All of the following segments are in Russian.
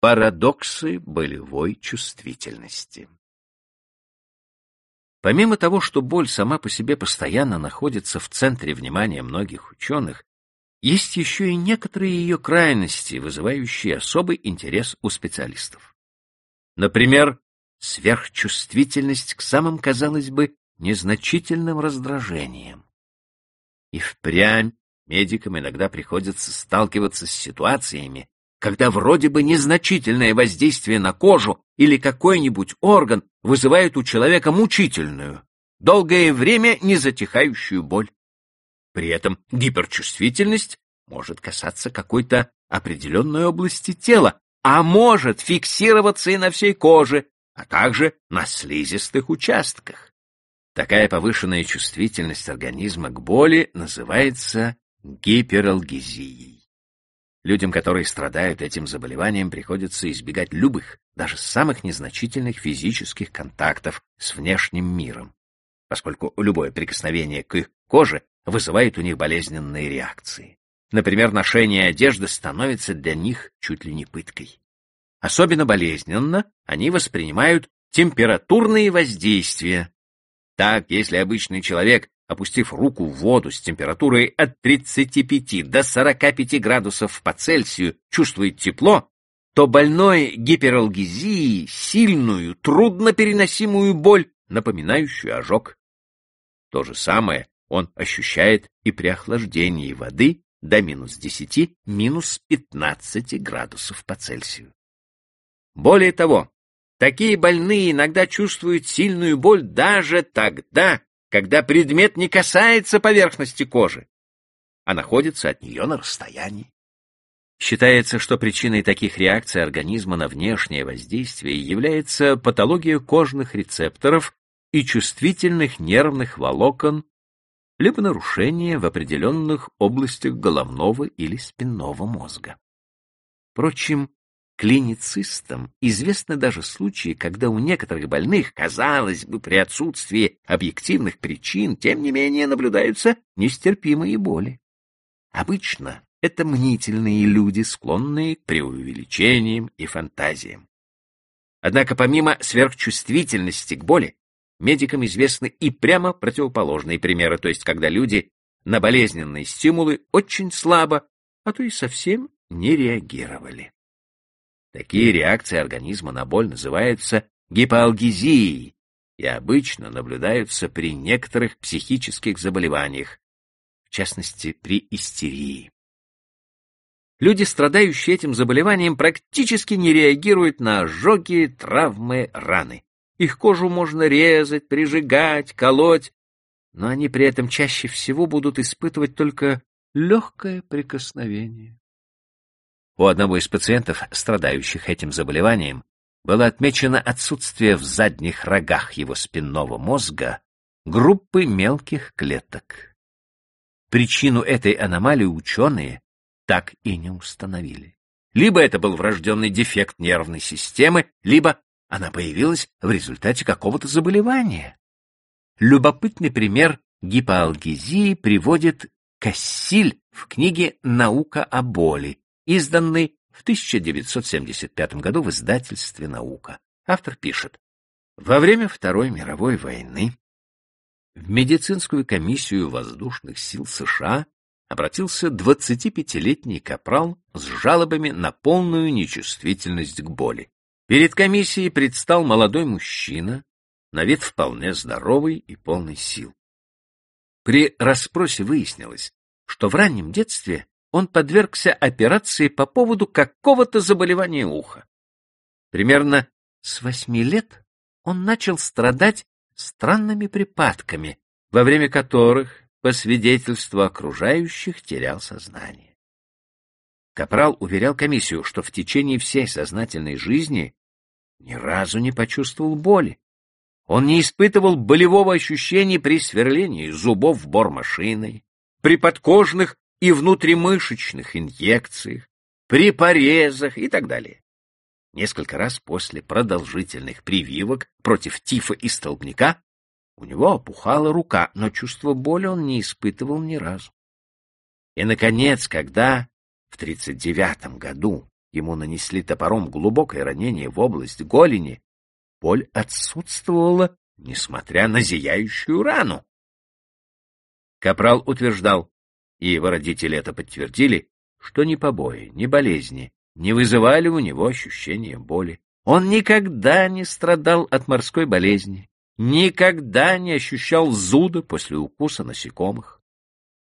Парадоксы болевой чувствительности. Помимо того, что боль сама по себе постоянно находится в центре внимания многих ученых, есть еще и некоторые ее крайности, вызывающие особый интерес у специалистов. Например, сверхчувствительность к самым, казалось бы, незначительным раздражениям. И впрямь медикам иногда приходится сталкиваться с ситуациями, когда вроде бы незначительное воздействие на кожу или какой-нибудь орган вызывает у человека мучительную, долгое время не затихающую боль. При этом гиперчувствительность может касаться какой-то определенной области тела, а может фиксироваться и на всей коже, а также на слизистых участках. Такая повышенная чувствительность организма к боли называется гипералгезией. Людям, которые страдают этим заболеванием, приходится избегать любых, даже самых незначительных физических контактов с внешним миром, поскольку любое прикосновение к их коже вызывает у них болезненные реакции. Например, ношение одежды становится для них чуть ли не пыткой. Особенно болезненно они воспринимают температурные воздействия. Так, если обычный человек опустив руку в воду с температурой от 35 до 45 градусов по Цельсию, чувствует тепло, то больной гипералгезией сильную, труднопереносимую боль, напоминающую ожог. То же самое он ощущает и при охлаждении воды до минус 10, минус 15 градусов по Цельсию. Более того, такие больные иногда чувствуют сильную боль даже тогда, когда предмет не касается поверхности кожи, а находится от нее на расстоянии. Считается, что причиной таких реакций организма на внешнее воздействие является патология кожных рецепторов и чувствительных нервных волокон, либо нарушение в определенных областях головного или спинного мозга. Впрочем, Клиницистам известны даже случаи, когда у некоторых больных, казалось бы, при отсутствии объективных причин, тем не менее наблюдаются нестерпимые боли. Обычно это мнительные люди, склонные к преувеличениям и фантазиям. Однако помимо сверхчувствительности к боли, медикам известны и прямо противоположные примеры, то есть когда люди на болезненные стимулы очень слабо, а то и совсем не реагировали. Такие реакции организма на боль называются гипоалгезией и обычно наблюдаются при некоторых психических заболеваниях, в частности при истерии. Люди, страдающие этим заболеванием, практически не реагируют на ожоги, травмы, раны. Их кожу можно резать, прижигать, колоть, но они при этом чаще всего будут испытывать только легкое прикосновение. У одного из пациентов, страдающих этим заболеванием, было отмечено отсутствие в задних рогах его спинного мозга группы мелких клеток. Причину этой аномалии ученые так и не установили. Либо это был врожденный дефект нервной системы, либо она появилась в результате какого-то заболевания. Любопытный пример гипоалгезии приводит Кассиль в книге «Наука о боли», изданный в 1975 году в издательстве «Наука». Автор пишет, во время Второй мировой войны в медицинскую комиссию воздушных сил США обратился 25-летний капрал с жалобами на полную нечувствительность к боли. Перед комиссией предстал молодой мужчина, на вид вполне здоровый и полный сил. При расспросе выяснилось, что в раннем детстве он подвергся операции по поводу какого-то заболевания уха. Примерно с восьми лет он начал страдать странными припадками, во время которых, по свидетельству окружающих, терял сознание. Капрал уверял комиссию, что в течение всей сознательной жизни ни разу не почувствовал боли. Он не испытывал болевого ощущения при сверлении зубов бормашиной, при подкожных и внутримышечных инъекциях, при порезах и так далее. Несколько раз после продолжительных прививок против тифа и столбняка у него опухала рука, но чувство боли он не испытывал ни разу. И, наконец, когда в 1939 году ему нанесли топором глубокое ранение в область голени, боль отсутствовала, несмотря на зияющую рану. Капрал утверждал, и его родители это подтвердили, что ни побои, ни болезни не вызывали у него ощущения боли. Он никогда не страдал от морской болезни, никогда не ощущал зуда после укуса насекомых.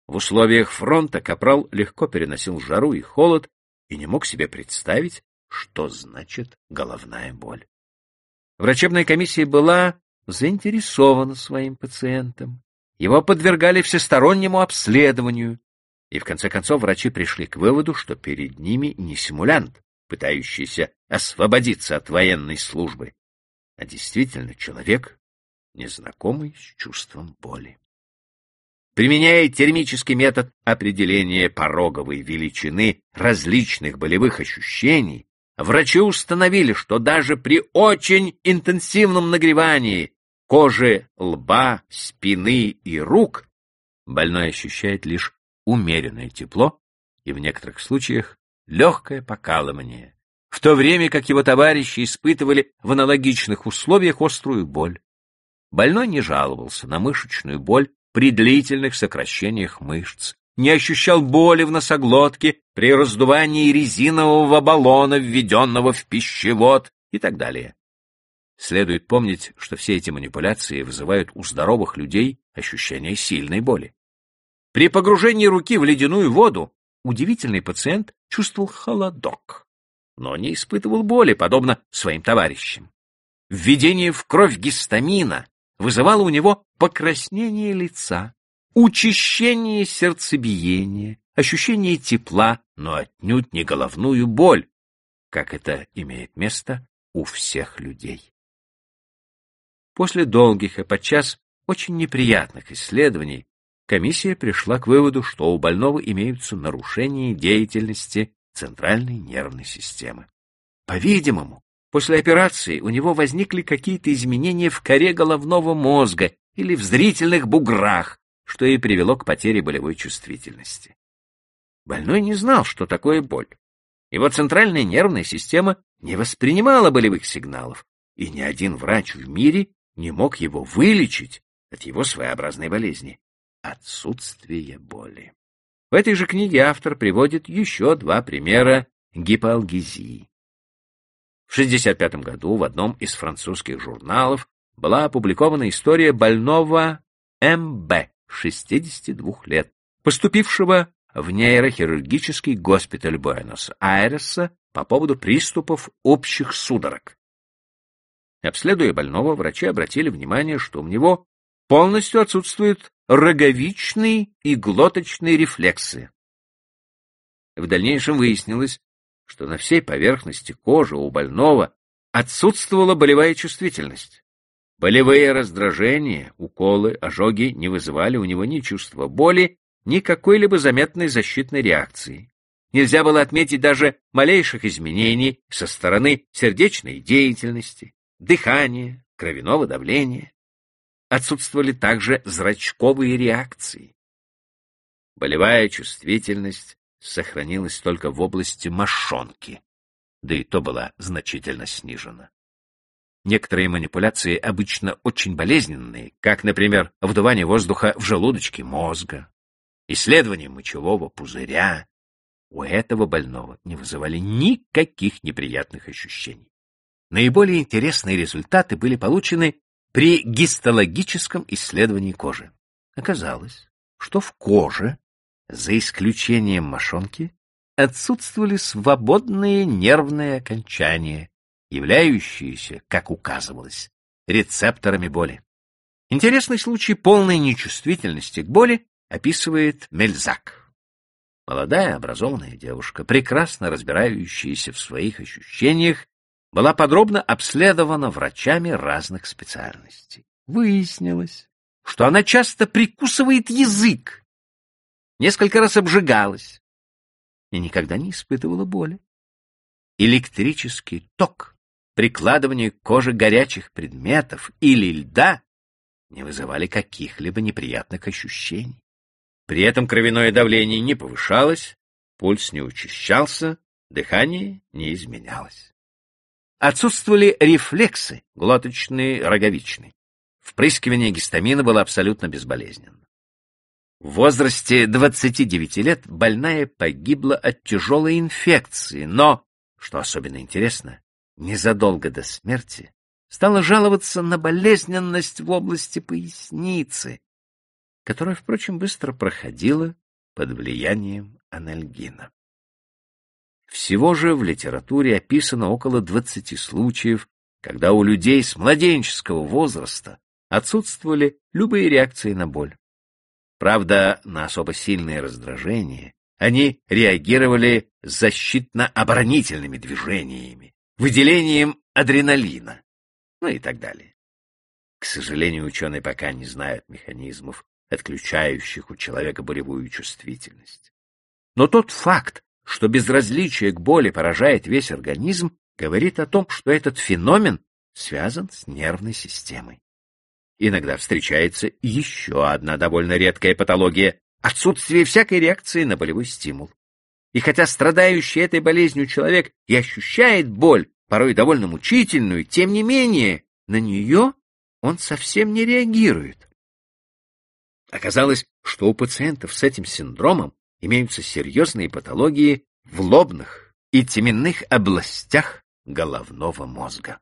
В условиях фронта Капрал легко переносил жару и холод и не мог себе представить, что значит головная боль. Врачебная комиссия была заинтересована своим пациентом. Его подвергали всестороннему обследованию, и в конце концов врачи пришли к выводу, что перед ними не симулянт, пытающийся освободиться от военной службы, а действительно человек, незнакомый с чувством боли. Применяя термический метод определения пороговой величины различных болевых ощущений, врачи установили, что даже при очень интенсивном нагревании кожи лба, спины и рук больной ощущает лишь умеренное тепло и в некоторых случаях легкое покалывание, в то время как его товарищи испытывали в аналогичных условиях острую боль. Больной не жаловался на мышечную боль при длительных сокращениях мышц, не ощущал боли в носоглотке при раздувании резинового баллона, введенного в пищевод и так далее. Следует помнить, что все эти манипуляции вызывают у здоровых людей ощущение сильной боли. При погружении руки в ледяную воду удивительный пациент чувствовал холодок, но не испытывал боли, подобно своим товарищам. Введение в кровь гистамина вызывало у него покраснение лица, учащение сердцебиения, ощущение тепла, но отнюдь не головную боль, как это имеет место у всех людей. После долгих и подчас очень неприятных исследований комиссия пришла к выводу, что у больного имеются нарушения деятельности центральной нервной системы. По-видимому, после операции у него возникли какие-то изменения в коре головного мозга или в зрительных буграх, что и привело к потере болевой чувствительности. Больной не знал, что такое боль. Его центральная нервная система не воспринимала болевых сигналов, и ни один врач в мире не мог его вылечить от его своеобразной болезни отсутствие боли. В этой же книге автор приводит еще два примера гипоалгезии. В 1965 году в одном из французских журналов была опубликована история больного М.Б., 62 лет, поступившего в нейрохирургический госпиталь Буэнос-Айреса по поводу приступов общих судорог. Обследуя больного, врачи обратили внимание, что у него полностью отсутствуют роговичные и глоточные рефлексы. В дальнейшем выяснилось, что на всей поверхности кожи у больного отсутствовала болевая чувствительность. Болевые раздражения, уколы, ожоги не вызывали у него ни чувства боли, ни какой-либо заметной защитной реакции. Нельзя было отметить даже малейших изменений со стороны сердечной деятельности, дыхания, кровяного давления. Отсутствовали также зрачковые реакции. Болевая чувствительность сохранилась только в области мошонки, да и то была значительно снижена. Некоторые манипуляции обычно очень болезненные, как, например, вдувание воздуха в желудочке мозга, исследование мочевого пузыря, у этого больного не вызывали никаких неприятных ощущений. Наиболее интересные результаты были получены при гистологическом исследовании кожи. Оказалось, что в коже, за исключением мошонки, отсутствовали свободные нервные окончания, являющиеся, как указывалось, рецепторами боли. Интересный случай полной нечувствительности к боли описывает Мельзак. Молодая образованная девушка, прекрасно разбирающаяся в своих ощущениях, была подробно обследована врачами разных специальностей. Выяснилось, что она часто прикусывает язык, несколько раз обжигалась и никогда не испытывала боли. Электрический ток, прикладывание к коже горячих предметов или льда не вызывали каких-либо неприятных ощущений. При этом кровяное давление не повышалось, пульс не учащался, Дыхание не изменялось. Отсутствовали рефлексы, глоточный, роговичный. Впрыскивание гистамина было абсолютно безболезненно. В возрасте 29 лет больная погибла от тяжелой инфекции, но, что особенно интересно, незадолго до смерти стала жаловаться на болезненность в области поясницы, которая, впрочем, быстро проходила под влиянием анальгина. Всего же в литературе описано около 20 случаев, когда у людей с младенческого возраста отсутствовали любые реакции на боль. Правда, на особо сильные раздражения они реагировали защитно-оборонительными движениями, выделением адреналина, ну и так далее. К сожалению, ученые пока не знают механизмов, отключающих у человека болевую чувствительность. Но тот факт, что безразличие к боли поражает весь организм, говорит о том, что этот феномен связан с нервной системой. Иногда встречается еще одна довольно редкая патология — отсутствие всякой реакции на болевой стимул. И хотя страдающий этой болезнью человек и ощущает боль, порой довольно мучительную, тем не менее на нее он совсем не реагирует. Оказалось, что у пациентов с этим синдромом имеются серьезные патологии в лобных и теменных областях головного мозга.